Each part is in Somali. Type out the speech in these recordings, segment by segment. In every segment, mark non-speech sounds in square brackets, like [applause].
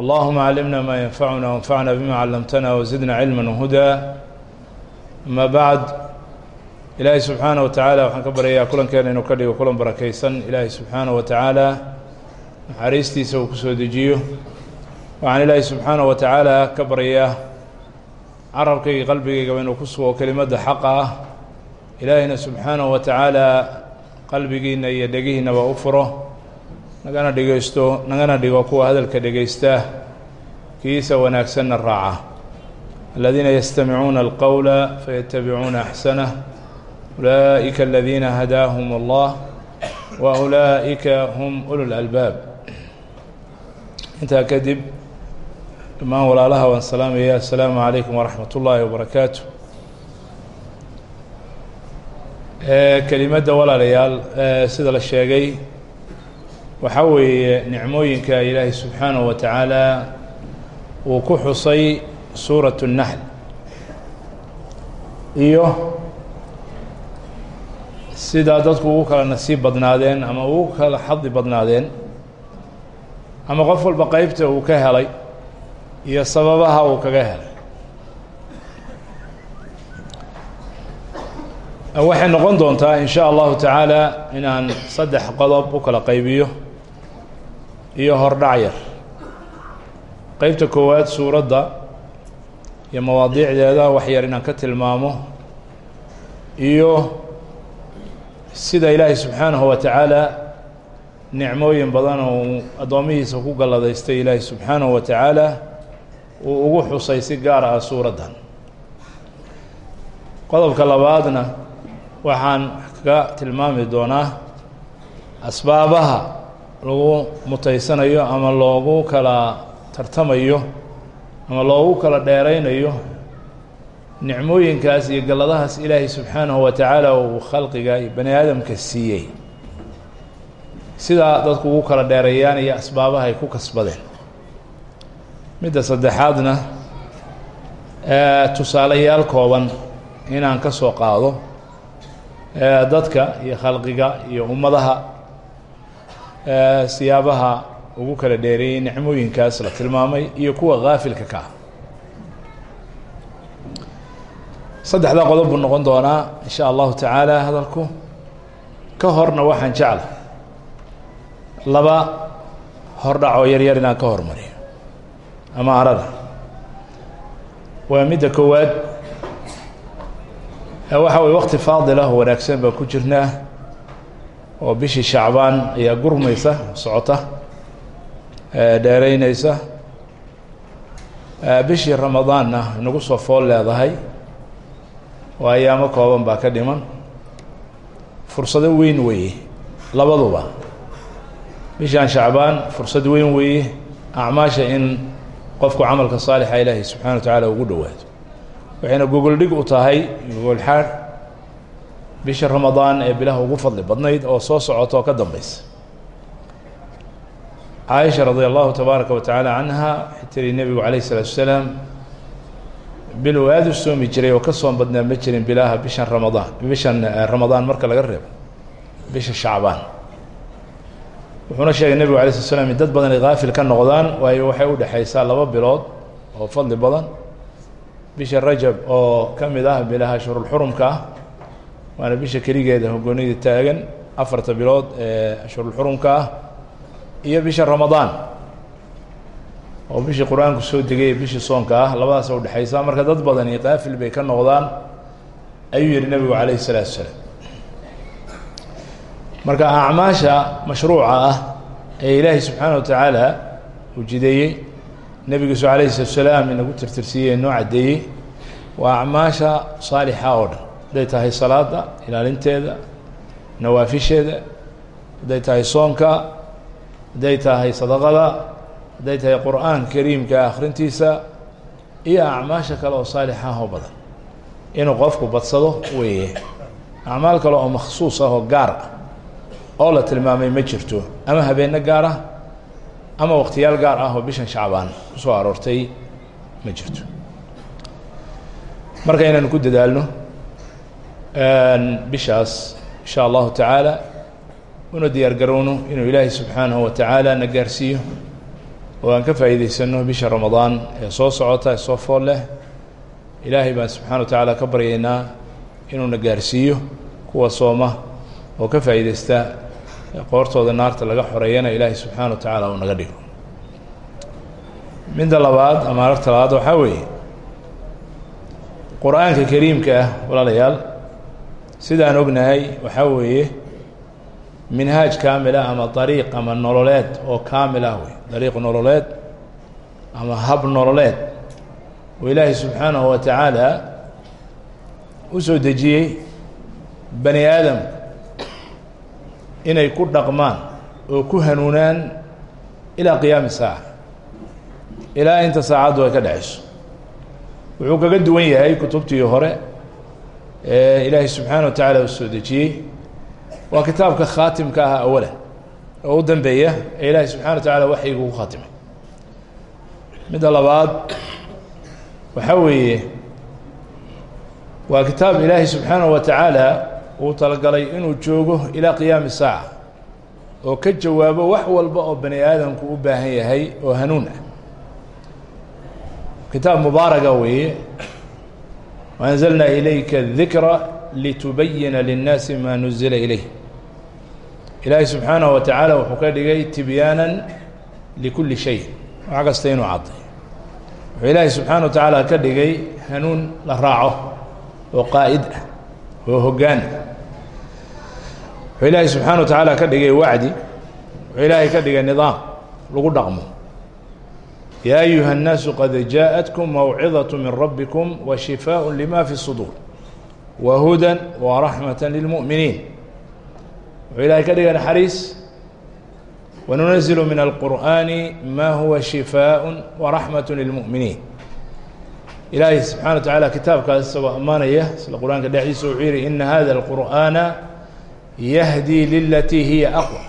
allahuma calimna maa yanfacuna wanfacna bima callamtana wazidna cilma whudaa ama bacd ilaahay subxaana wa tacaala waxaan ka baryayaa kulankeena inuu ka dhigo kulan barakaysan. Ilaahay subxaana wa tacaala naxariistiisa uu ku soo dejiyo. Waxaan ilaahay subxaana wa tacaala ka baryayaa carabkayga qalbigaygaba inuu ku sugo kelimadda xaqa. Ah ilaahayna subxaana wa qalbigiina iyo dhegihiinaba u furo nagana dhegeysto nagana dhigo kuwa hadalka dhegeysta kiisa wanaagsanna raaca. Aladiina yastamicuuna alqowla fayatabicuuna axsanah ulaa'ika aladiina hadaahum allah wa ulaa'ika hum ulu lalbaab intaa kadib dhammaan walaalaha waan salaamaya assalaamu calaykum waraxmat ullaahi wabarakaatu kelimadda walaalayaal sida la sheegay waxaa weeye nicmooyinka ilaahay subxaanahu wa tacaala uu ku xusay suuratu الnaxl iyo sidaa dadku ugu kala nasiib badnaadeen ama ugu kala xadi badnaadeen ama qof walba qeybta uu ka helay iyo sababaha uu kaga helay. Waxay noqon doontaa in sha allahu tacaala inaan saddex qodob u kala qaybiyo iyo hordhac yar. Qeybta koowaad suuradda iyo mawaadiicdeeda wax yar inaan ka tilmaamo iyo sida ilaahay subxaanahu wa tacaala nicmooyin badan oo addoomihiisa ku galladaystay ilaahay subxaanahu wa tacaala uu ugu xusay si gaar ah suuraddan. Qodobka labaadna waxaan kaga tilmaami doonaa asbaabaha lagu mutaysanayo ama loogu kala tartamayo ama loogu kala dheeraynayo nicmooyinkaas iyo galladahaas ilaahay subxaanahu wa tacaala uu khalqiga iyo bani aadamka siiyey. Sidaa dadku ugu kala dheereeyaan iyo asbaabaha ay ku kasbadeen. Midda saddexaadna tusaalayaal kooban inaan ka soo qaado dadka iyo khalqiga iyo ummadaha siyaabaha ugu kala dheereeyey nicmooyinkaas la tilmaamay iyo kuwa haafilka ka ah. Qodob buu noqon doonaa in allahu tacaala hadalku. Ka horna waxaan jecla laba hordhac oo yar yar inaan ka hormariyo ama arada. Waa midda koowaad. Waxa weye waqti faadil ah wanaagsan baan ku jirnaa oo bishii shacbaan ayaa gurmaysa socota dheereyneysa bishii ramadaanna inagu soo fool leedahay oo ayaamo kooban baa ka dhiman. Fursado weyn weeye labaduba. Bishaan shacbaan fursad weyn weeye acmaasha in qofku camalka saalixa ilaahay subxana wa tacaala ugu dhowaado. Waxayna gogoldhig u tahay gogolxaadh bisha ramadaan ee bilaha ugu fadli badnayd oo soo socota oo ka dambeysa caaisha radi allahu tabaaraka wa tacaala canha waxay tiri nebigu calayh isalaatu wasalaam bil uu aada u soomi jiray oo ka soom badnaa ma jirin bilaha bishan ramadaan bishan ramadaan marka laga reebo bisha shacbaan. Wuxuuna sheegay nebigu alay slat slam dad badan ay haafil ka noqdaan waayo waxay u dhexaysaa laba bilood oo fadli badan. Bisha rajab oo ka mid ah bilaha ashhurulxurumka ah waana bisha keligeeda hogoonida taagan afarta bilood ee ashhurulxurumka ah iyo bisha ramadaan. Oo bishii qur'aanku soo degay bishii soonka ah labadaas udhexaysa marka dad badani qaafil bay ka noqdaan ayuu yihi nebigu calayh isalaatu salaam marka acmaasha mashruuca ah ee ilaahay subxaana wa tacaala uu jideeyey nebigiisu calayhi salatu salaam inagu tirtirsiiyey noo caddeeyey waa acmaasha saalixa oo dhan hadday tahay salaada ilaalinteeda nawaafisheeda hadday tahay soonka hadday tahay sadaqada hadday tahay qur'aanka kariimka akhrintiisa iyo acmaasha kale oo saalix ah oo badan. Inuu qofku badsado weeye. Acmaal kale oo makhsuus ah oo gaar ah oo la tilmaamay ma jirto. Ama habeenno gaar ah ama waqtiyaal gaar ah oo bishan shacbaan ku soo aroortay ma jirto. Marka inaynu ku dadaalno bishaas insha allahu tacaala una diyaar garowno inuu ilaahay subxaanahu wa tacaala na gaarsiiyo. Oo aan ka faa'iidaysano bisha ramadaan ee soo socota ee soo fool leh. Ilaahay baan subxana wa tacaala ka baryaynaa inuuna gaarsiiyo kuwa sooma oo ka faa'iidaysta qoortooda naarta laga xoreeyana ilaahay subxaana wa tacaala uu naga dhigo. Midda labaad ama aragta labaad waxaa weeye qur'aanka kariimka ah walaalayaal sidaan ognahay waxaa weeye minhaaj kaamila ama dariiq ama nololeed oo kaamil ah wey dariiq nololeed ama hab nololeed. Oo ilaahay subxaanahu wa tacaala u soo dejiyey bani aadamka inay ku dhaqmaan oo ku hanuunaan ilaa qiyaami saaca. Ilaa inta saacaddu ay ka dhexayso wuxuu kaga duwan yahay kutubtii hore ilaahay subxaana wa tacaala u soo dejiyey. Waa kitaabka khaatimka ah awalan oo u dambeeya ee ilaahay subxana wa tacaala waxyigu u khaatimay midda labaad waxaa weeye waa kitaab ilaahay subxaanahu wa tacaala uu talagalay inuu joogo ilaa qiyaami saaca oo ka jawaabo wax walba oo bani aadamku u baahan yahay oo hanuun ah. Kitaab mubaaraga weeye waanzalnaa ilayka dikra litubayina linnaasi maa nuzila ilayh ilaahay subxaanahu wa tacaala wuxuu ka dhigay tibyaanan likulli shay wax kasta inuu cadday wuxuu ilaahay subxaana wa tacaala ka dhigay hanuun la raaco oo qaa'id ah oo hoggaan wuxuu ilaahay subxaana wa tacaala ka dhigay wacdi wuxuu ilaahay ka dhigay nidaam lagu dhaqmo yaa ayuha الnaasu qad jaaءatkum mawcidaة min rabbikum wa shifaaء lima fi الsuduur wa hudan wa raxmaة lilmuؤminiin wuxuu ilaahay ka dhigay naxariis wanunazilu min alqur'aani ma huwa shifaaء wa raxmaة lilmuؤminiin ilaahay subxana wa tacaala kitaabkaas isagoo ammaanaya isla qur-aanka dhexdiisa wuxuu yihi ina hada اlqur'aana yahdi lilatii hiya aqwى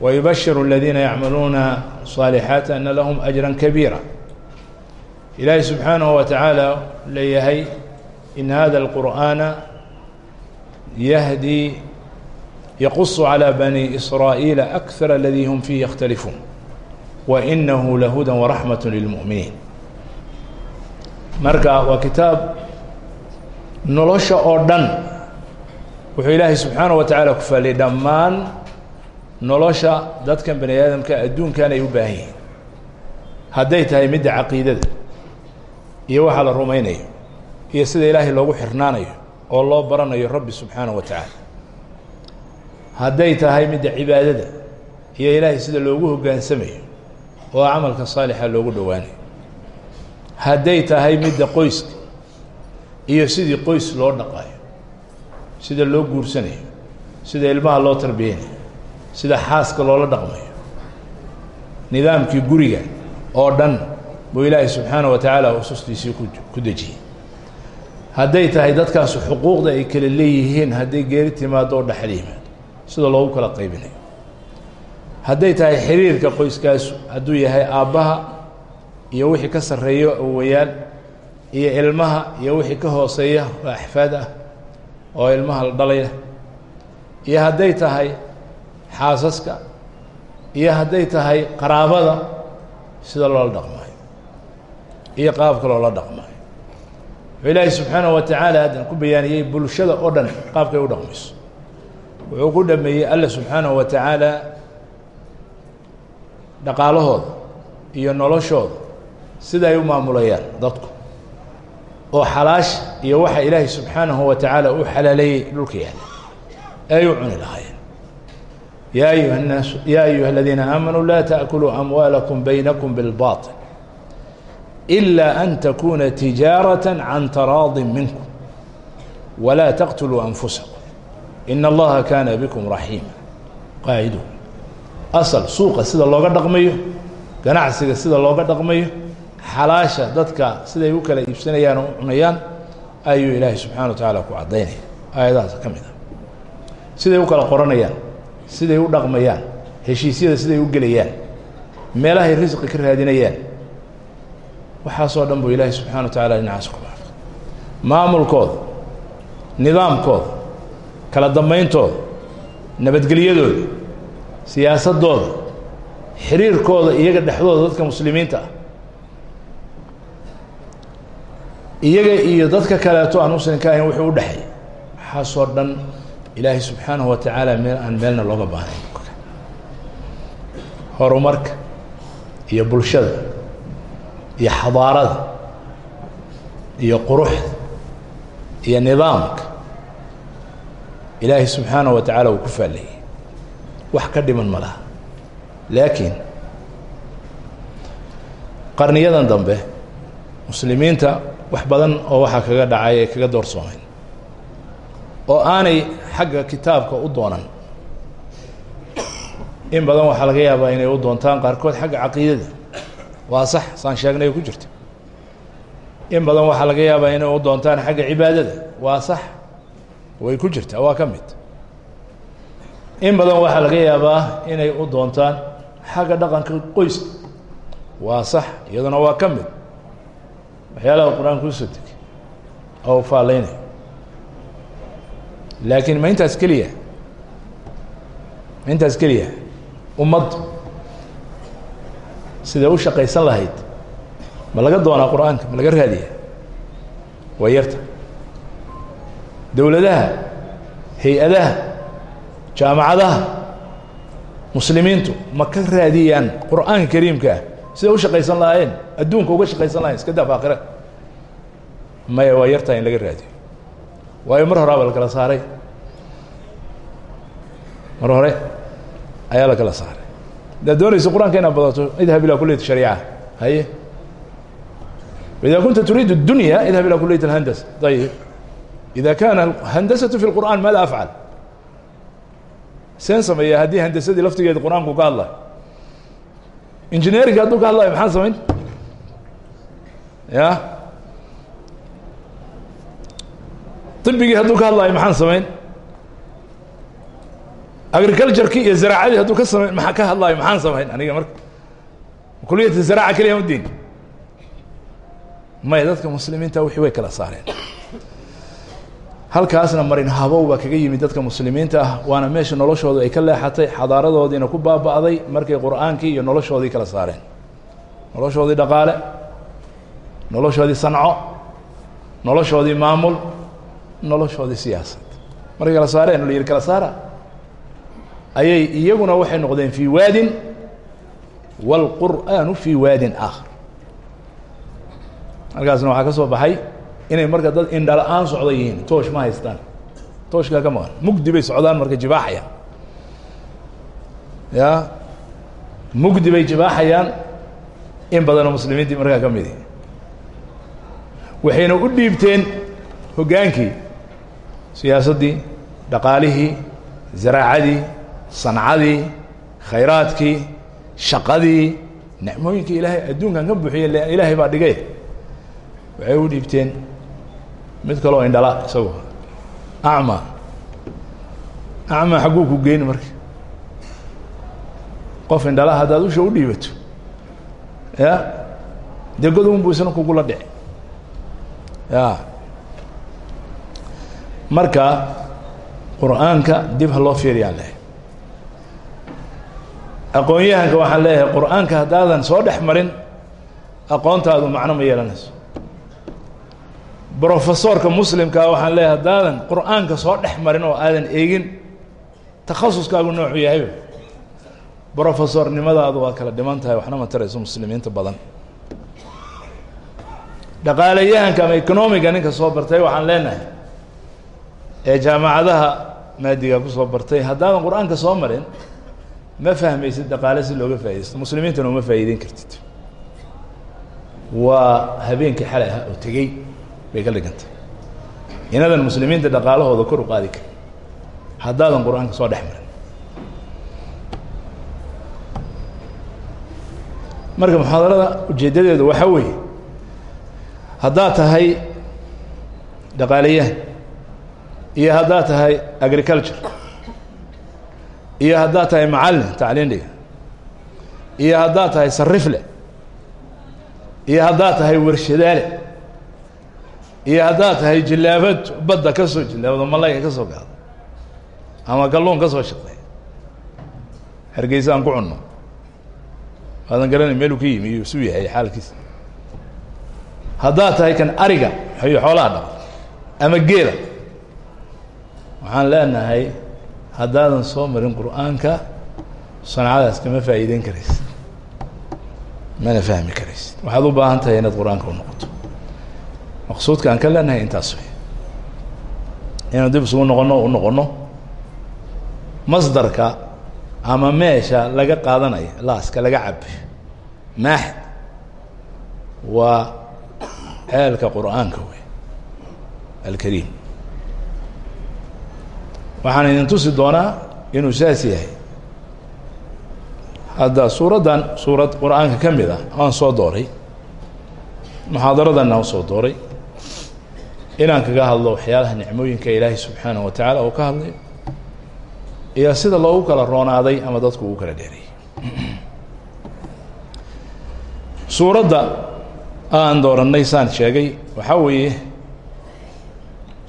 ويبشر الذين يعملون صالحاaت أن لهم أجرا كبيرا إلaهي سبحaaنه وتaعالى leeyahay إن hذا القرآن يهدي يقص على بني إسرائيل أكثر الذي هم فيه يختلفون وإنه لهدى ورحمة للمؤمنين marka waa kitaab nolosha oo dhan wuxuu ilaahay subحaanaه وataعالى ku faaliyay dhammaan nolosha dadkan bani aadamka adduunkan ay u baahan yihiin. Hadday tahay midda caqiidada iyo waxaa la rumaynayo iyo sida ilaahay loogu xirnaanayo oo loo baranayo rabbi subxaanaه wa tacaala. Hadday tahay midda cibaadada iyo ilaahay sida loogu hoggaansamayo oo camalka saalixa loogu dhowaanayo. Hadday tahay midda qoyska iyo sidii qoys loo dhaqayo sida loo guursanayo sida ilmaha loo tarbiyeynayo sida xaaska loola dhaqmayo. Nidaamkii guriga oo dhan buu ilaahay subxaana wa tacaala usustiisii ku dejiyey. Hadday tahay dadkaasu xuquuqda ay kala leeyihiin hadday geeri timaado oo dhexal yimaado sida loogu kala qaybinayo. Hadday tahay xiriirka qoyskaasu hadduu yahay aabbaha iyo wixii ka sarreeyo awowayaal iyo ilmaha iyo wixii ka hooseeya oo axfaad ah oo ilmaha la dhalaya iyo hadday tahay xaasaska iyo hadday tahay qaraabada sida loola dhaqmaayo iyo qaabka loola dhaqmaayo wuxuu ilaahay subxaanaه wa tacaala haddan ku bayaaniyey bulshada oo dhan qaabkay u dhaqmayso. Wuxuu ku dhameeyey alla subxaanaه wa dhaqaalahooda iyo noloshooda sida ay u maamulayaan dadku oo xalaash iyo waxa ilaahay subxaanahu wa tacaala u xalaaleeyey dhulka yaalla ay u cuni lahaayeen ya ayuha الnaas ya ayuha الadiina aamanuu laa taأkuluu amwaalakum baynakum biاlbaطil إila an takuna tijaaraة can taraadi minkum walaa taqtuluu anfusakum in allaha kaana bikum raxiima qaacidu asal suuqa sida looga dhaqmayo ganacsiga sida looga dhaqmayo xalaasha dadka siday u kala iibsanayaan oo u cunayaan ayuu ilaahay subxana wa tacaala ku caddaynaya aayadahaas ka mid ah siday u kala qoranayaan siday u dhaqmayaan heshiisyada siday u gelayaan meelahay risqi ka raadinayaan waxaasoo dhan buu ilaahay subxana wa tacaala dhinacaas ku baartay maamulkooda nidaamkooda kala dambayntooda nabadgelyadooda siyaasadooda xiriirkooda iyaga dhexdooda dadka muslimiinta ah iyaga iyo dadka kaleeto aan muslimka ahayn wuxuu u dhexeey waxaasoo dhan ilaahay subxaanahu wa tacaala meel aan meelna looga baahnayn. Horumarka iyo bulshada iyo xadaarada iyo quruxda iyo nidaamka ilaahay subxaanahu wa tacaala uu ku faallayay wax ka dhiman ma laha. Laakiin qarniyadan dambe muslimiinta wax badan oo waxaa kaga dhacay ee kaga doorsoomayn oo aanay xagga kitaabka u doonan. In badan waxaa laga yaabaa inay u doontaan qaarkood xagga caqiidada. Waa sax saan sheegnay ku jirta. In badan waxaa laga yaabaa inay u doontaan xagga cibaadada. Waa sax way ku jirtaa waa ka mid. In badan waxaa laga yaabaa inay u doontaan xagga dhaqanka qoyska. Waa sax iyaduna waa ka mid. Waxyaalaha qur'aanka u soo degay. Oo faalleynayo laakiin ma intaas keliya ma intaas keliya ummaddu siday u shaqaysan lahayd ma laga doonaa qur'aanka ma laga raadiya waa yarta dowladaha hay'adaha jaamacadaha muslimiintu ma ka raadiyaan qur'aanka kariimka ah siday u shaqaysan lahaayeen adduunka uga shaqaysan lahayen iska daaf aakhira maya waa yartaa in laga raadiyo waayo mar horaa ba la kala saaray mar hore ayaa la kala saaray hadaad doonayso qur-aanka inaad badato idhab ilaa kuliyat shariica haye ida kunta turiid الdunya idhab ilى kuliyat اlhandasa ayib ida kana handasaةu fi اlqur'an maada afcal seen sameeya haddii handasadii laftigeeda qur-aanku ka hadlayo engineeringa hadduu ka hadlayo maxaan samayn ya طibigii hadduu ka hadlayo maxaan samayn? Agricultureki iyo zaraacadii hadduu ka samayn maa ka hadlaayo maxaan samayn? Aniga marka kuliyata zaraaca keliya ma diin. Maya dadka muslimiinta wixii way kala saareen. Halkaasna marin habow baa kaga yimid dadka muslimiinta ah waana meesha noloshooda ay ka leexatay xadaaradoodiina ku baaba'day markay qur'aankii iyo noloshoodii kala saareen. Noloshoodii dhaqaale noloshoodii sanco noloshoodii maamul noloshoodii siyaasad. Markay kala saareen la yihi kala saara. Ayay iyaguna waxay noqdeen fii waadin wاlqur'aanu fii waadin aakhar. Halkaasna waxaa ka soo baxay inay marka dad indhala-aan socda yihiin toosh ma haystaan. Tooshkaa ka maqan mugdi bay socdaan marka jibaaxayaan. Ya mugdi bay jibaaxayaan in badanoo muslimiintii markaa ka midi waxayna u dhiibteen hoggaankii siyaasaddii dhaqaalihii zaraacadii sancadii khayraadkii shaqadii nicmooyinkii ilaahay adduunkan ka buuxiye ilaahay baa dhigay. Waxay u dhiibteen mid kaloo indhala isagu. Acma. Acma xagguu ku geyn marka. Qof indhala haddaad usha u dhiibato. Ya dee buu isna kugula dhici. Ya marka qur'aanka dib ha loo fiiriyaan lehay aqoon-yahanka waxaan leeyahay qur'aanka haddaadan soo dhex marin aqoontaadu macno ma yeelanayso. Brofesorka muslimkaa waxaan leeyahay haddaadan qur'aanka soo dhex marin oo aadan eegin takhasuskaagu noocu yahayba brofesornimadaadu waad kala dhiman tahay waxna ma tarayso muslimiinta badan. Dhaqaalayahanka ama economiga ninka soo bartay waxaan leenahay ee jaamacadaha maadiga ku soo bartay haddaadan qur'aanka soo marin ma fahmaysid dhaqaale si looga faa'idaysto muslimiintana uma faa'iideyn kartid. Waa habeenkii xalay ahaa oo tegey bay ka dhigantay. Inadan muslimiinta dhaqaalahooda kor u qaadi karin haddaadan qur'aanka soo dhex marin. Marka muxaadarada ujeeddadeedu waxaa weeye haddaad tahay dhaqaalayahan iyo haddaad tahay agriculture iyo haddaad tahay macallin tacliin dhiga iyo haddaad tahay sarifle iyo haddaad tahay warshadaale iyo haddaad tahay jilaabad badda ka soo jilaabado malayga ka soo gaado ama kalluun ka soo shaqeey hargeysa aan ku cunno. Aadan garanay meeluu ka yimi iyo suu yahay xaalkiisa. Haddaad tahay kan ariga xoolaha dhaqo ama geela waxaan leenahay haddaadan soo marin qur'aanka sancadaas kama faa'iideyn karaysid. Mana fahmi karaysid. Waxaad u baahan tahay inaad qur'aanka u noqoto. Maqsuudka aan ka leenahay intaas wey inaan dib isugu noqono u noqono masdarka ama meesha laga qaadanayo laaska laga cabayo maaxid waa ceelka qur'aanka wey alkariim waxaan idin tusi doonaa inuu saas yahay hadda suuraddan suurad qur'aanka ka mid ah aan soo dooray muxaadaradanna aan soo dooray inaan kaga hadlo waxyaalaha nicmooyinka ilaahay subxaanaه wa tacaala oo ka hadlayo iyo sida loogu kala roonaaday ama dadku ugu kala dheereeyey suuradda aan doorannay saan sheegay waxaa weeye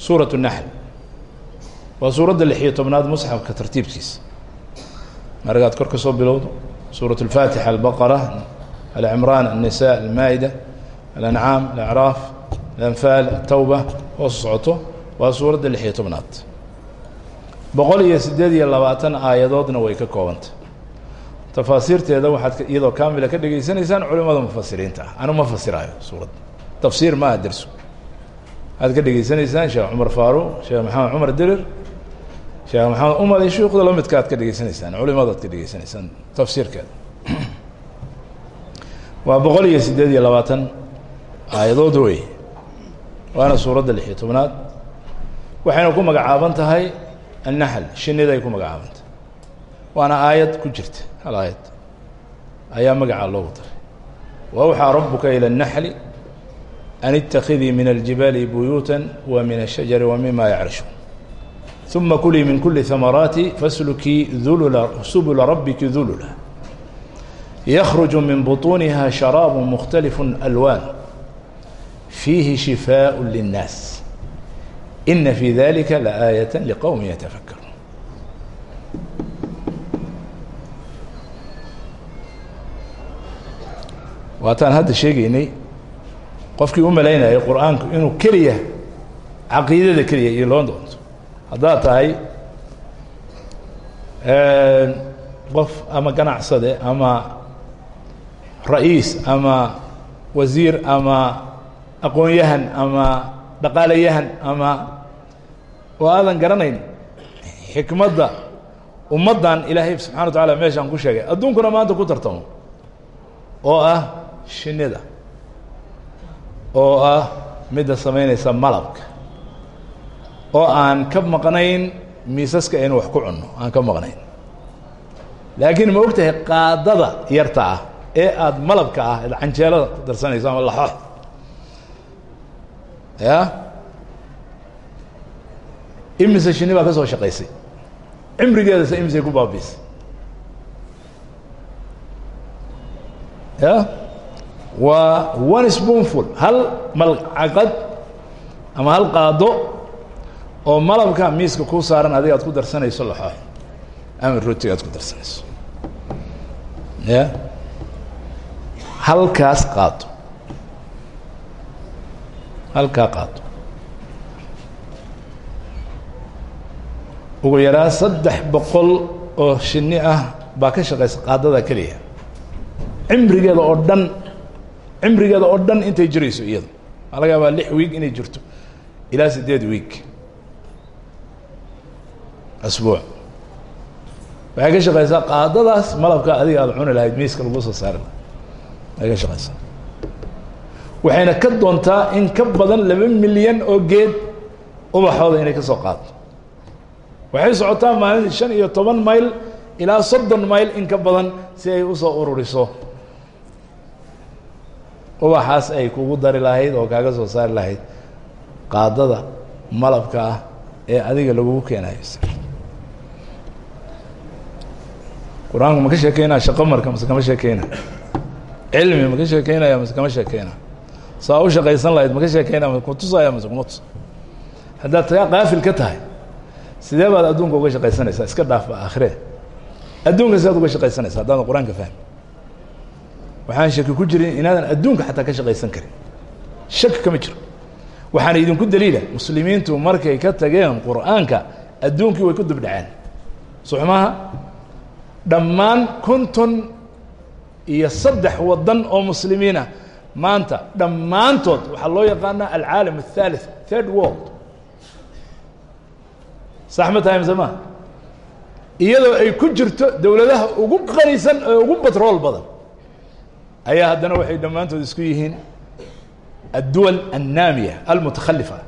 suuraة الnaxl waa suuradda lix iyo tobnaad musxafka tartiibkiisa maragaad kor ka soo bilowdo suuraة الfaatixa albaqara alcimraan الnisaa almaa'ida alancaam alacraaf alanfaal atawba hoos socoto waa suuradda lix iyo tobnaad boqol iyo siddeed iyo labaatan aayadoodna way ka koobanta tafaasiirteeda waxaad iyadoo kaamila ka dhegaysanaysaan culimada mufasiriinta ah anu ma fasiraayo suuradda tafsiir maaha dersu waxaad ka dhegaysanaysaan sheekh cumar faaruq sheekh maxamed cumar dirir sheekh maxamed umar iyo shuukhda la midka ad ka dhegaysanaysaan culimadaad ka dhegaysanaysaan tafsiirkeeda [clears throat] waa boqol iyo siddeed iyo labaatan aayadood wey waana suuradda lix iyo tobnaad waxayna ku magacaaban tahay annaxl shiniday ku magacaaban tahay waana aayad ku jirta hal aayad ayaa magacaa loogu daray wawxaa rabuka ilى الnaxli an اtakidii min aljibaali buyuuta wa min الshajari wa mima yacrishuun uma kulii min kuli hamaraati faslukii ulula subula rabiki dulula yakruju min buطuuniha sharaabu mukhtalifu alwaan fiihi shifaaء linnaas ina fi dalika laaayat liqowmi yatafakkaruun waataan hadda sheegaynay qofkii u malaynayay qur'aanku inuu keliya caqiidada keliya iyo loo doonto haddaad tahay qof ama ganacsade ama ra'iis ama wasiir ama aqoon-yahan ama dhaqaalayahan ama oo aadan garanayn xikmadda ummaddan ilaahay subxana wa tacaala meeshaan ku sheegay. Adduunkuna maanta ku tartamo oo ah shinida oo ah midda samaynaysa malabka oo aan ka maqnayn miisaska aynu wax ku cunno aan ka maqnayn. Laakiin ma og tahay qaadada yarta ah ee aada malabka ah ad canjeelada ku darsanayso ama laxoox ya? Imise shini baa ka soo shaqaysay. Cimrigeedasa imisay ku baabiisay ya? Waa one spoonful hal malcaqad ama hal qaado oo malabka miiska kuu saaran adiga ad ku darsanayso laxoox ama rootiga ad ku darsanayso. Ya? Halkaas qaado halkaa qaado ugu yaraan saddex boqol oo shini ah baa ka shaqaysa qaadada keliya. Cimrigeeda oo dhan cimrigeeda oo dhan intay jirayso laga yaabaa lix wiig inay jirto. Ilaa siddeed wiig asbuuc. Waxay ka shaqaysaa qaadadaas malabka adiga aada cuni lahayd miiska lagu soo saari laha ay ka shaqaysaa waxayna ka doontaa in ka badan laba milyan oo geed ubaxooda inay ka soo qaado waxay socotaa maalintii shan iyo toban mayl ilaa soddon mayl in ka badan si ay u soo ururiso. Ubaxaas ay kugu dari lahayd oo kaaga soo saari lahayd qaadada malabka ah ee adiga lagugu keenayo qur'aanku ma ka sheekeynaya shaqo marka mase kama sheekeynaya cilmi ma ka sheekeynaya mase kama sheekeynaya saa u shaqaysan lahayd ma ka sheekeynaya ma kutusaya mase kuma tus haddaad tagaa qaafil ka tahay sidee baad adduunka uga shaqaysanaysaa? Iska dhaafba aakhire. Adduunka sidaad uga shaqaysanaysa haddaadan qur'aanka fahmi. Waxaan shaki ku jirin inaadan adduunka xataa ka shaqaysan karin. Shaki kama jiro. Waxaana idinku daliila muslimiintu markay ka tageen qur'aanka adduunkii way ku dubdhaceen soxmaha dhammaan konton iyo saddex waddan oo muslimiinah maanta dhammaantood waxaa loo yaqaanaa alcaalam الthalith third world. Sax ma tahay mise maha iyadoo ay ku jirto dowladaha ugu qanisan ee ugu batrool badan ayaa haddana waxay dhammaantood isku yihiin adduwal annaamiya almutakhalifa.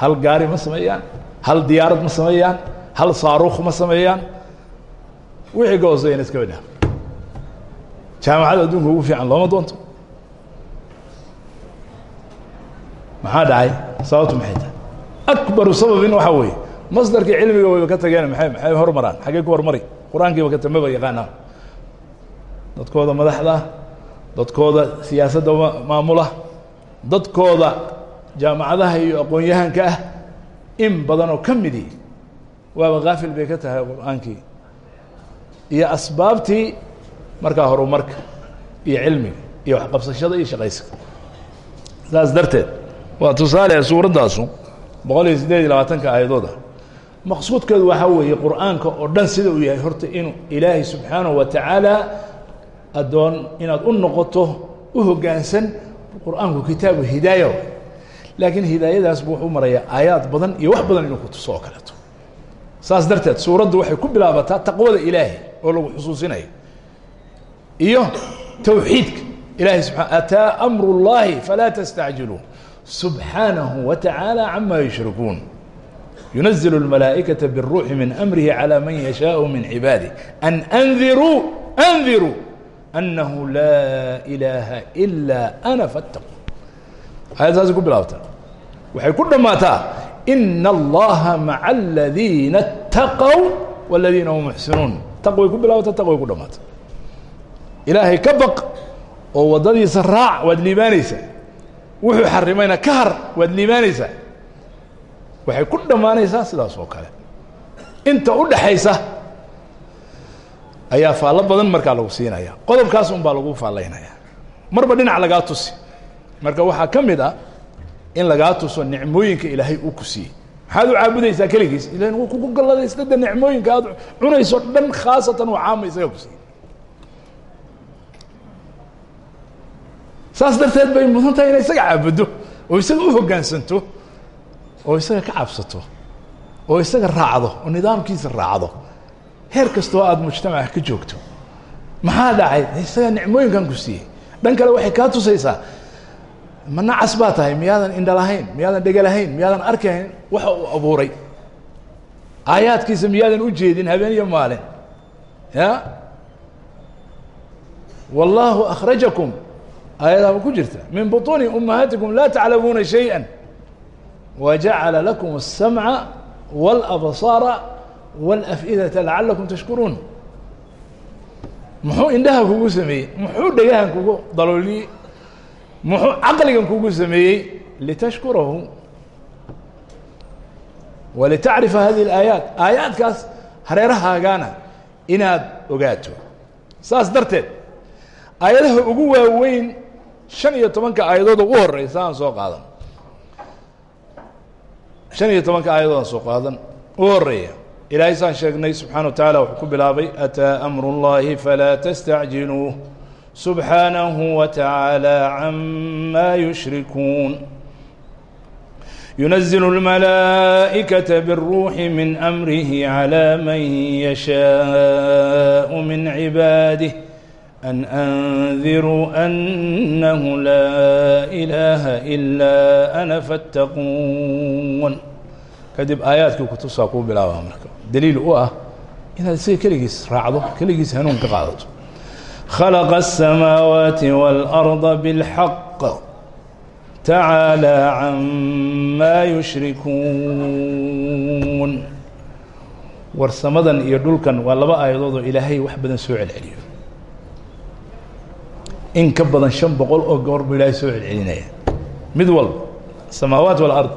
Hal gaari ma sameeyaan? Hal diyaarad ma sameeyaan? Hal saaruukh ma sameeyaan wixii ka hooseeyana iska badhaa jaamacada adduunka ugu fiican looma doonto. Maxaa dhacay? Sababtu maxay tahay akbaru sababin waxaa weeye. Masdarkii cilmiga wayba ka tageen maay maxay hormaraan xaggey ku hormari? Qur'aankiiba ka tamaba yaqaanaa dadkooda madaxda dadkooda siyaasadda maamula dadkooda jaamacadaha iyo aqoon-yahanka ah in badan oo ka midi waaba kaafil bay ka tahay qur'aankii iyo asbaabtii markaa horumarka iyo cilmiga iyo waxqabsashada iyo shaqaysiga saas darteed waa tusaale suuraddaasu boqol iyo siddeed iyo labaatanka aayadooda maqsuudkeedu waxaa weeye qur'aanka oo dhan sida uu yahay horta inuu ilaahay subxaanahu wa tacaala addoon inaad u noqoto u hoggaansan qur'aanku kitaabu hidaaya laakiin hidaayadaas buu wuxuu marayaa aayaad badan iyo wax badan inuu ku tuso oo kaleeto saas darteed suuraddu waxay ku bilaabataa taqwada ilaahay oo lagu xusuusinayo iyo towxiidka ilahay subaa ataa amru اllahi falaa tastacjiluu subxaanahu wa tacaala cama yushrikuun yunazilu اlmalaa'ikaةa bالruuxi min amrihi calى man yashaau min cibaadih an andiruu andiruu anahu laa ilaaha ilaa ana faاtaquu ayad saasay ku bilaabtaa waxay ku dhammaataa ina allaha maca aladiina اtaqow wاladiina hum muxsinuun taqway ku bilaabata taqway ku dhamaata ilaahay ka baq oo waddadiisa raac waad liibaanaysaa wuxuu xarimayna ka har waad liibaanaysaa waxay ku dhammaanaysaa sidaas oo kale. Inta u dhaxaysa ayaa faallo badan markaa lagu siinaya. Qodobkaas un baa lagu faallaynaya. Marba dhinac lagaa tusi. Marka waxaa ka mid ah in lagaa tuso nicmooyinka ilaahay uu ku siiyey. Maxaad u caabudaysaa keligiis? Ilan wuu kugu galladaysta de nicmooyinka aad cunayso dhan khaasatan waa caama isaga ku siiyey. Saas darteed bay mudan tahay inay isaga caabuddo oo isaga u hoggaansanto oo isaga ka cabsato oo isaga raacdo oo nidaamkiisa raacdo. Heer kastoo aada mujtamaca ka joogto. Maxaa dhacay? Isaga nicmooyinkan ku siiyey. Dhan kale waxay kaa tusaysaa ma nacas baa tahay miyaadan indha lahayn miyaadan dhega lahayn miyaadan arkahayn waxa uu abuuray aayaadkiisa miyaadan u jeedin habeen iyo maalin ya wallaahu akhrajakum aayadaaba ku jirta min buطuuni ummahaatikum laa taclamuuna shayئa wajacala lakum الsamca wاlabsaara wاlaf'idata lacalakum tashkuruun muxuu indhaha kugu sameeyey muxuu dhegahan kugu dalooliyey muxuu caqligan kugu sameeyey litashkurahu walitacrifa hadihi alaayaat. Aayaadkaas hareerahaagaana inaad ogaato. Saas darteed aayadaha ugu waaweyn shan iyo tobanka aayadood ugu horeysa aan soo qaadan. Shan iyo tobanka aayadood aan soo qaadan u horreeya ilaahay saan sheegnay subxaana wa tacaala wuxuu ku bilaabay ataa amru اllahi falaa tastacjiluuh. سبحانه وتعالى عما يشركون ينزل الملائكة بالروح من أمره على من يشاء من عباده أن أنذروا أنه لا إله إلا أنا فاتقون كدب آياتك كتصاقوا بلا أمرك دليل أوه إذا سي كليس راعضه كليس هنون كقاضته khalaqa الsamaawaati wاlأrضa bاlxaq tacaalى camaa yushrikuun warsamadan iyo dhulkan waa laba aayadood oo ilaahay wax badan soo celceliyo in ka badan shan boqol oo goor buu ilaahay soo celcelinaya mid walba samaawaat walard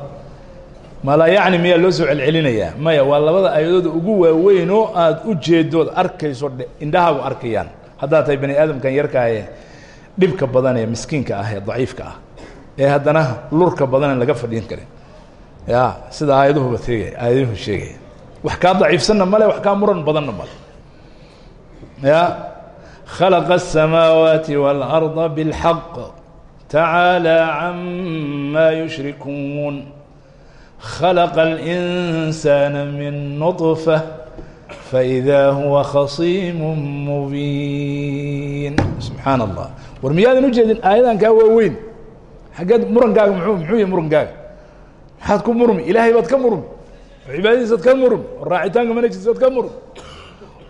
malaa yacni miyaa loo soo celcelinayaa maya waa labada aayadooda ugu waaweyn oo aada u jeedood arkayso indhahaagu arkayaan haddaad tahay bani aadamkan yarkaa ee dhibka badan ee miskiinka ah ee daciifka ah ee haddana lurka badan laga fadhiin karin ya sida aayaduhuba teegay aayaduhu sheegaya wax kaa daciifsanna male wax kaa muran badanna male ya khalaqa الsamaawaati wاlأrضa bاlxaq tacaalى cama yushrikuun khalaqa الإnsaana min nuطfة faإida huwa khasiim mubiin subxaan allah war miyaadan ujeedin aayadankaa waaweyn xaggeed murankaaga muu muxuu yahy murankaaga maxaad ku murmi ilaahay baad ka murmi oo cibaadadiisaad ka murmi oo raacitaanka manajkiisaad ka murmi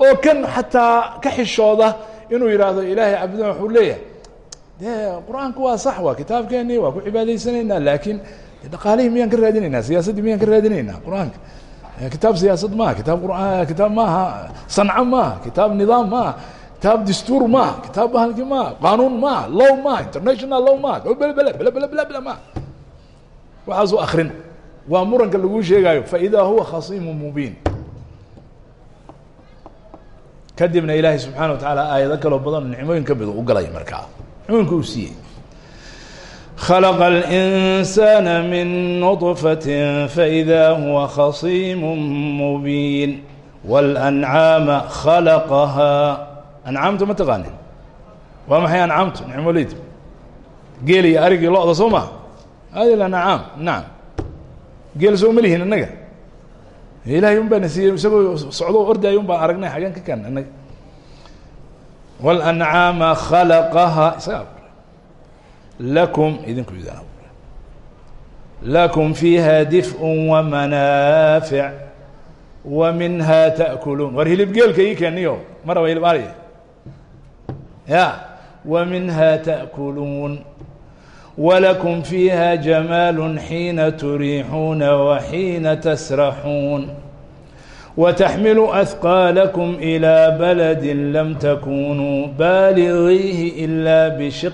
oo kan xataa ka xishooda inuu yidhaahdo ilaahay cabdina waxuu leeyahay de qur'aanku waa sax waa kitaabkeeni waa ku cibaadaysanaynaa laakiin dhaqaalihii miyaan ka raadinaynaa siyaasaddii miyaan ka raadinaynaa qur'aanka kitaab siyaasad maaha kitaab quraan kitaab maaha sanco maaha kitaab nidaam maaha kitaab dastuur maaha kitaab bahalki maaha qanuun maaha low maaha international low maaha bele bele bele bele bele maaha waxaasu akrin waa muranka laguu sheegaayo faidaa huwa khasiimu mubiin. Kadibna ilaahay subxaana wa tacaala aayado kaloo badan nicmooyin ka mid u galay markaa. Nicmooyinka uu siiyey خلق الإنسان من نطفة فإذا هو خصيم مبين والأنعام خلقها أنعامtu ma taqaanin waa maxay أنعaamtu نicmoleydu geel iyo arigii loda soo ma hadi الأنعاam naعam geel soo malihin inaga ilahay un baana siiyey isagoo socdo ordayo un baan aragnay xagan ka kan inaga والأنعاama خلقها isaga lakum idinku lakum fiiha difun wamanaafic wa minha taأkuluun war hilib geelka ii keeniyo ma raba hilib ari ya wa minha taأkuluun wlakum fiiha jamaalu xiina turiixuuna waxiina tasraxuun wataxmilu ahqaalakum ilaa baladi lam takunuu baaligiihi ilaa bishiq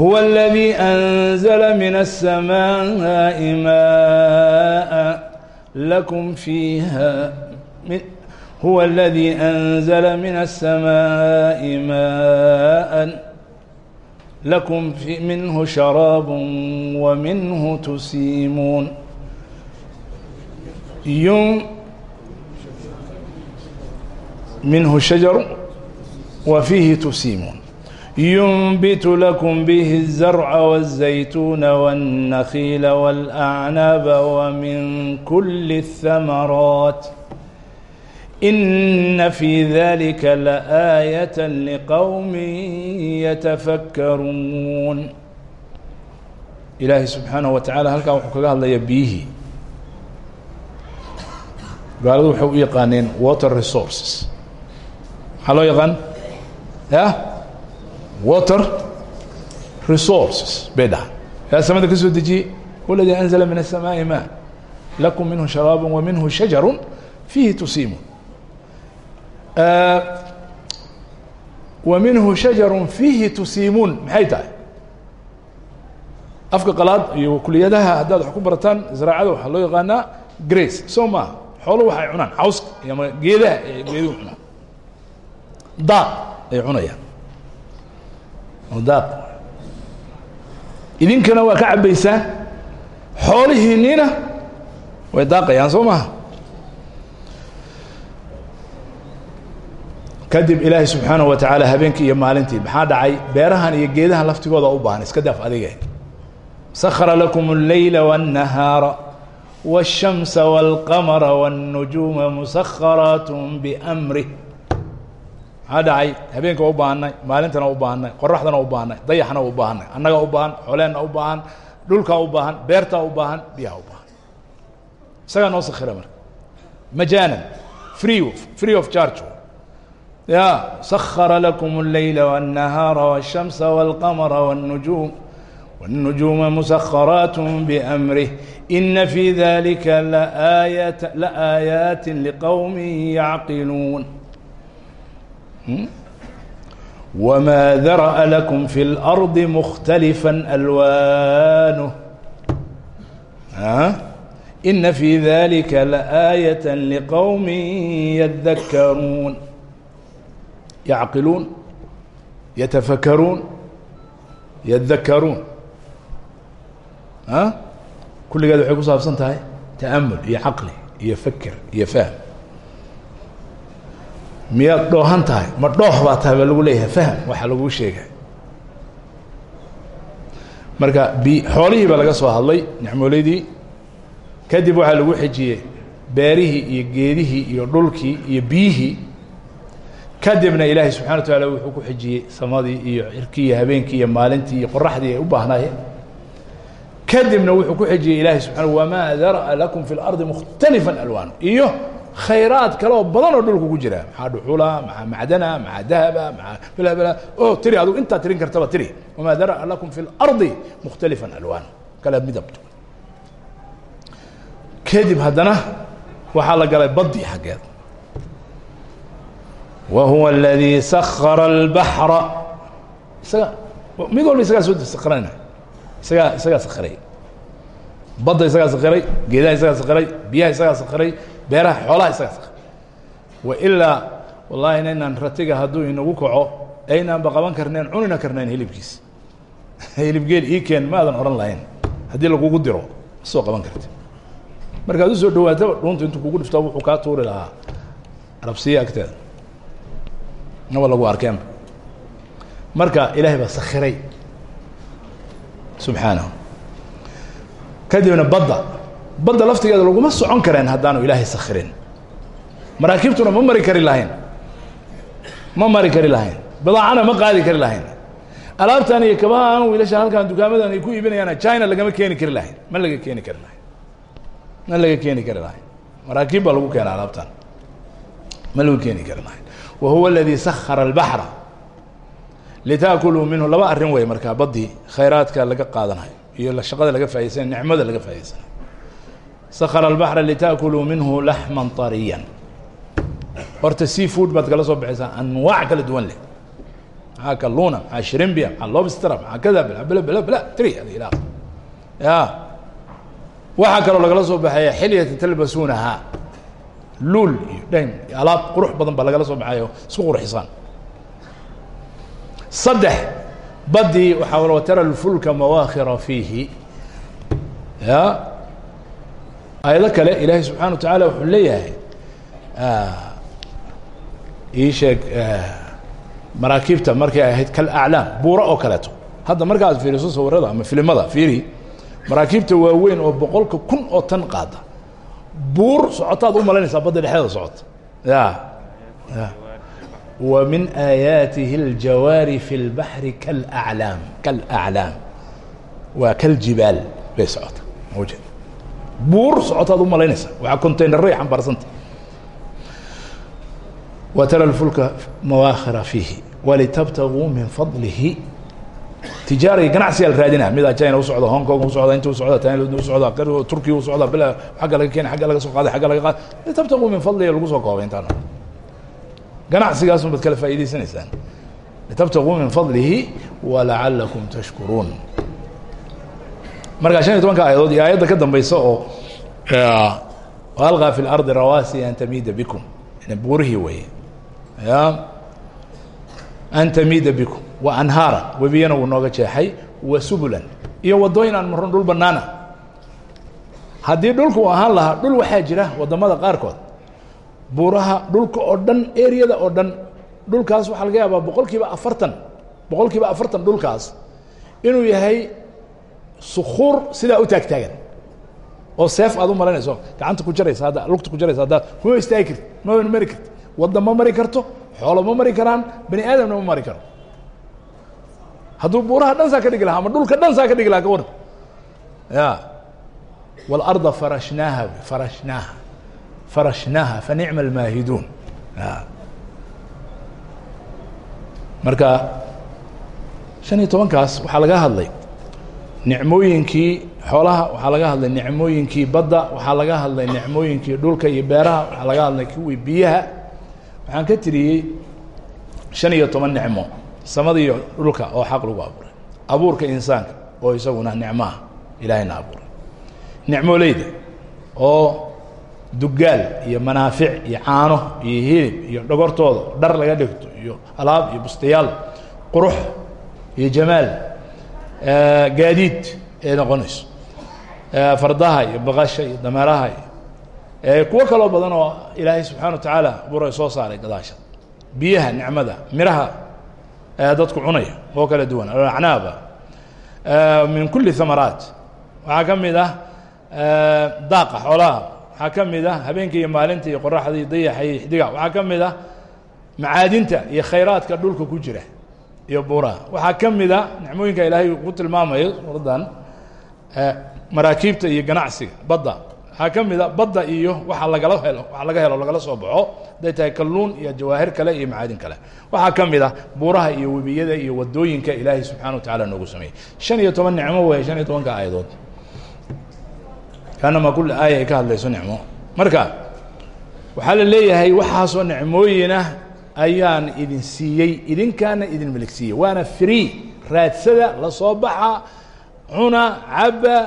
هو الذي أنزل من السماء ماء لكم فيها هو الذي أنزل من السماء ماء لكم في منه شراب ومنه تسيمون يوم منه شجر وفيه تسيمون ينبت لكم به الزرع والزيتون والنخيل والأعناب ومن كل الثمرات إن في ذلك لآية لقوم يتفكرون إلaahay سubحaanaه وataعالى halkaa wuxuu kaga hadlaya biyihii gaaladu waxay u yaqaaneen water resources maxaa loo yaqaan ya water resources bay dhaha yaa samada ka soo dejiyey waladii أنزla min السamaaءi mاء lakum minhu شharaab وminhu شhaجaر fiihi tusiimun وminhu شhaجaر fiihi tusiimuun maxay tahay afka qalaad iyo kuliyadaha haddaad wax ku barataan zaraacada waxaa loo yaqaanaa grace soo maaha xooluhu waxay cunaan cawska ama geedaha ay geeduhu cunaan daaq ay cunayaan daaq idinkana waa ka cabaysaan xoolihiinina way daaqayaan soo maaha kadib ilaahay subxaanaه wa tacaala habeenkii iyo maalintii maxaa dhacay beerahan iyo geedahan laftigooda u baahan iska daaf adige سخر لكم الليل والنهاar والشhمس والقمر والنجوم مسخرaaت بأمره maxaa dhacay habeenka waa u baahanay maalintana u baahanay qoraxdana u baahanay dayaxna u baahanay annaga u baahan xooleenna u baahan dhulkaa u baahan beertaa u baahan biyaha u baahan isagaa noo sakhira marka majaanan free free of charge ya سخر لكم الليل والنهار والشمس والقمر والنجوم والنجوم مسخرات بأمره إن في ذلك لآية لآيات لقوم يعقلون وما ذرأ لكم في الأرض مختلفا ألوانه ها إن في ذلك لآية لقوم يذكرون يعقلون يتفكرون يذكرون ها kulligeed waxay ku saabsan tahay ta'amul iyo caqli iyo feker iyo fahm miyaad dhoohan tahay? Ma dhooh baa tahay baa lagu leeyahay fahm waxaa laguu sheegay. Marka xoolihii baa laga soo hadlay nicmooleydii kadib waxaa lagu xejiyey beerihii iyo geedihii iyo dhulkii iyo biyihii. Kadibna ilaahay subxana wa tacaala wuxuu ku xejiyey samadii iyo cirkii iyo habeenkii iyo maalintii iyo qoraxdii ay u baahnaayeen. Kadibna wuxuu ku xejiyey ilaahay subxaana wamaa dara'a lakum fi اlardi mukhtalifا alwaanu iyo khayraad kale oo badan oo dhulka ku jira. Maxaa dhuxula maxaa macdana maxaa dahaba maxaa balabala o oh, tiri adugu intaa tirin kartaba tiri. Wamaa dara'a lakum fi lardi mukhtalifan alwaan. Kala midab kadib haddana waxaa la galay badii xaggeed. Wa huwa aladii sakara albaxra isaga mid walba isagaa soo saqranayna isagaa isagaa sakhiray badda isagaa sakhiray geedaha isagaa sakhiray biyaha isagaa sakhiray beeraha xoolaha isagaa sakiray wa ilaa wallahi inaynaan ratiga hadduu inagu kaco aynaanba qaban karnayn cunina karnayn hilibkiis. [laughs] Hilibgeel ii keen ma aadan odhan lahayn. Haddii lagugu diro ma soo qaban karti markaad u soo dhawaataba dhuunta intuu kugu dhiftaa wuxuu kaa tuuri lahaa arabsiya agteeda naba lagu arkeenba marka ilaahay baa sakiray subxaanahu kadibna badda badda laftigeeda laguma socon kareen haddaanu ilaahay sakirin maraakiibtuna ma mari kari lahayn. Ma mari kari lahayn. Bidaacana ma qaadi kari lahayn. Alaabtan iyo kabahaan wiilasha halkan dukaamadan ay ku iibinayaana china lagama keeni kari lahayn. Ma laga keeni kari lahayn. Ma laga keeni kari lahayn. Maraakiib baa lagu keena alaabtan. Ma lagu keeni kari lahayn. Wa huwa aladii sakara albaxra litaakuluu minhu laba arrin wey markaa baddii khayraadka laga qaadanayo iyo shaqada laga faa'idaysanayo nicmada laga faa'idaysanayo sakara albaxra litaakuluu minhu laxman طariyan horta sea food baad kala soo baxaysaa anwaac kala duwan leh. Maxaa kalluuna maxaa shrimbia maxaa lobstera maxaa kada bla bla bla tri ya. Waxaa kaloo lagala soo baxaya xilyata talbasuunaha. Luul iyo dhan alaab qurux badan baa lagala soo baxayo isku qurxisaan saddex badii waxaa watara lfulka mawaakhira fiihi. Ya aayado kale ilaahay subxana tacaala wuxuu leeyahay ii sheeg maraakiibta markay ahayd kalaclaam buuro oo kaleeto. Hadda markaad fiiriso sawirada ama filimada fiiri maraakiibta waaweyn oo boqolka kun oo tan qaada buur socotaad u malaynaysaa badda dhexdeeda socota. Ya ya wa aayaatihi aljawaari fi اlbaxri kalaclaam kalaclaam waa kaljibaal bay socota mawjed buur socotaad u malaynaysaa waxaa containeray xambaarsanta wa tara lfulka mawaakhira fiihi walitabtaguu min fadlihi. Tijaariga ganacsigaa la raadinaa midaa china usocda hong kong usocda inta usocda tailand usocda turkiya usocda bila agga laga keena agga laga soo qaaday agga laga qaada litabtaguu min fadlihi lagu soo koobay intaan ganacsigaasun baad kala faa'idaysanaysaan litabtaguu min fadlihi walacalakum tashkuruun markaa shan iyo tobanka aayadood iyo aayadda ka dambeysa oo alqaa fi lardi rawaasi an tamiida bikum. Buurihii weeye. Ya an tamiida bikum. Wa anhaara webiyana wuu nooga jeexay wa subulan. Iyo waddooyin aan marron dhul bannaana. Haddii dhulku u ahaan lahaa dhul waxaa jira waddamada qaarkood. Buuraha dhulka oo dhan eriyada oo dhan dhulkaas waxaa laga yaabaa boqol kiiba afartan boqol kiiba afartan dhulkaas inuu yahay sukuur sidaa u taagtaagan. Oo seef aad u malaynayso gacanta ku jaraysa hadda lugta ku jaraysa haddaad kuma istaagi karti ma mari karti waddan ma mari karto xoolo ma mari karaan bani aadamna ma mari karo. Hadduu buuraha dhan saa ka dhigi lahaa ama dhulka dhan saa ka dhigi lahaa ka waran ya wاlarda farashnaaha farashnaaha. Farashnaaha fanicma almaahiduun. Marka shan iyo tobankaas waxaa laga hadlay nicmooyinkii xoolaha waxaa laga hadlay nicmooyinkii badda waxaa laga hadlay nicmooyinkii dhulka iyo beeraha waxaa laga hadlay kuwii biyaha. Waxaan ka tiriyey shan iyo toban nicmo samada iyo dhulka oo xaq lagu abuuray. Abuurka insaanka oo isaguna nicmaha ilaahayna abuuray. Nicmoleyda oo dugaal iyo manaafic iyo caano iyo hilib iyo dhogortooda dhar laga dhigto iyo alaab iyo bustayaal qurux iyo jamaal gaadiid ay noqonayso. Fardaha iyo baqasha iyo dameeraha iyo kuwo kaloo badan oo ilaahay subxana wa tacaala soo saaray gadaasha. Biyaha nicmada miraha dadku cunaya oo kala duwan. Alacnaaba min kuli hamaraat waxaa ka mid ah daaqa xoolaha. Waxaa ka mid ah iyo maalinta iyo qoraxda iyo dayaxa iyo ah macaadinta iyo khayraadka dhulka ku jira iyo buuraha waxaa ka mid a nicmooyinka ilaahay ku tilmaamayo suuradan maraakiibta iyo ganacsiga badda. Waxaa ka mid a badda iyo waxa lagala helo waxa laga helo lagala soo baxo. Hadday tahay kalluun iyo jawaahir kale iyo macaadin kale. Waxaa ka mid a buuraha iyo webiyada iyo waddooyinka ilaahay subxana wa tacala noogu sameeyey. Shan iyo toban nicmo weeye shan iyo tobanka aayadood. Kaanama kulli aaya ay ka hadlayso nicmo. Marka waxaa la leeyahay waxaasoo nicmooyinah ayaan idin siiyey idinkaana idin milig siiyey waana free raadsada la soo baxa cuna caba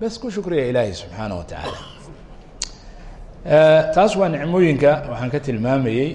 bes ku shukriya ilaahi subxaana wa tacaala taas waa nicmooyinka waxaan ka tilmaamayey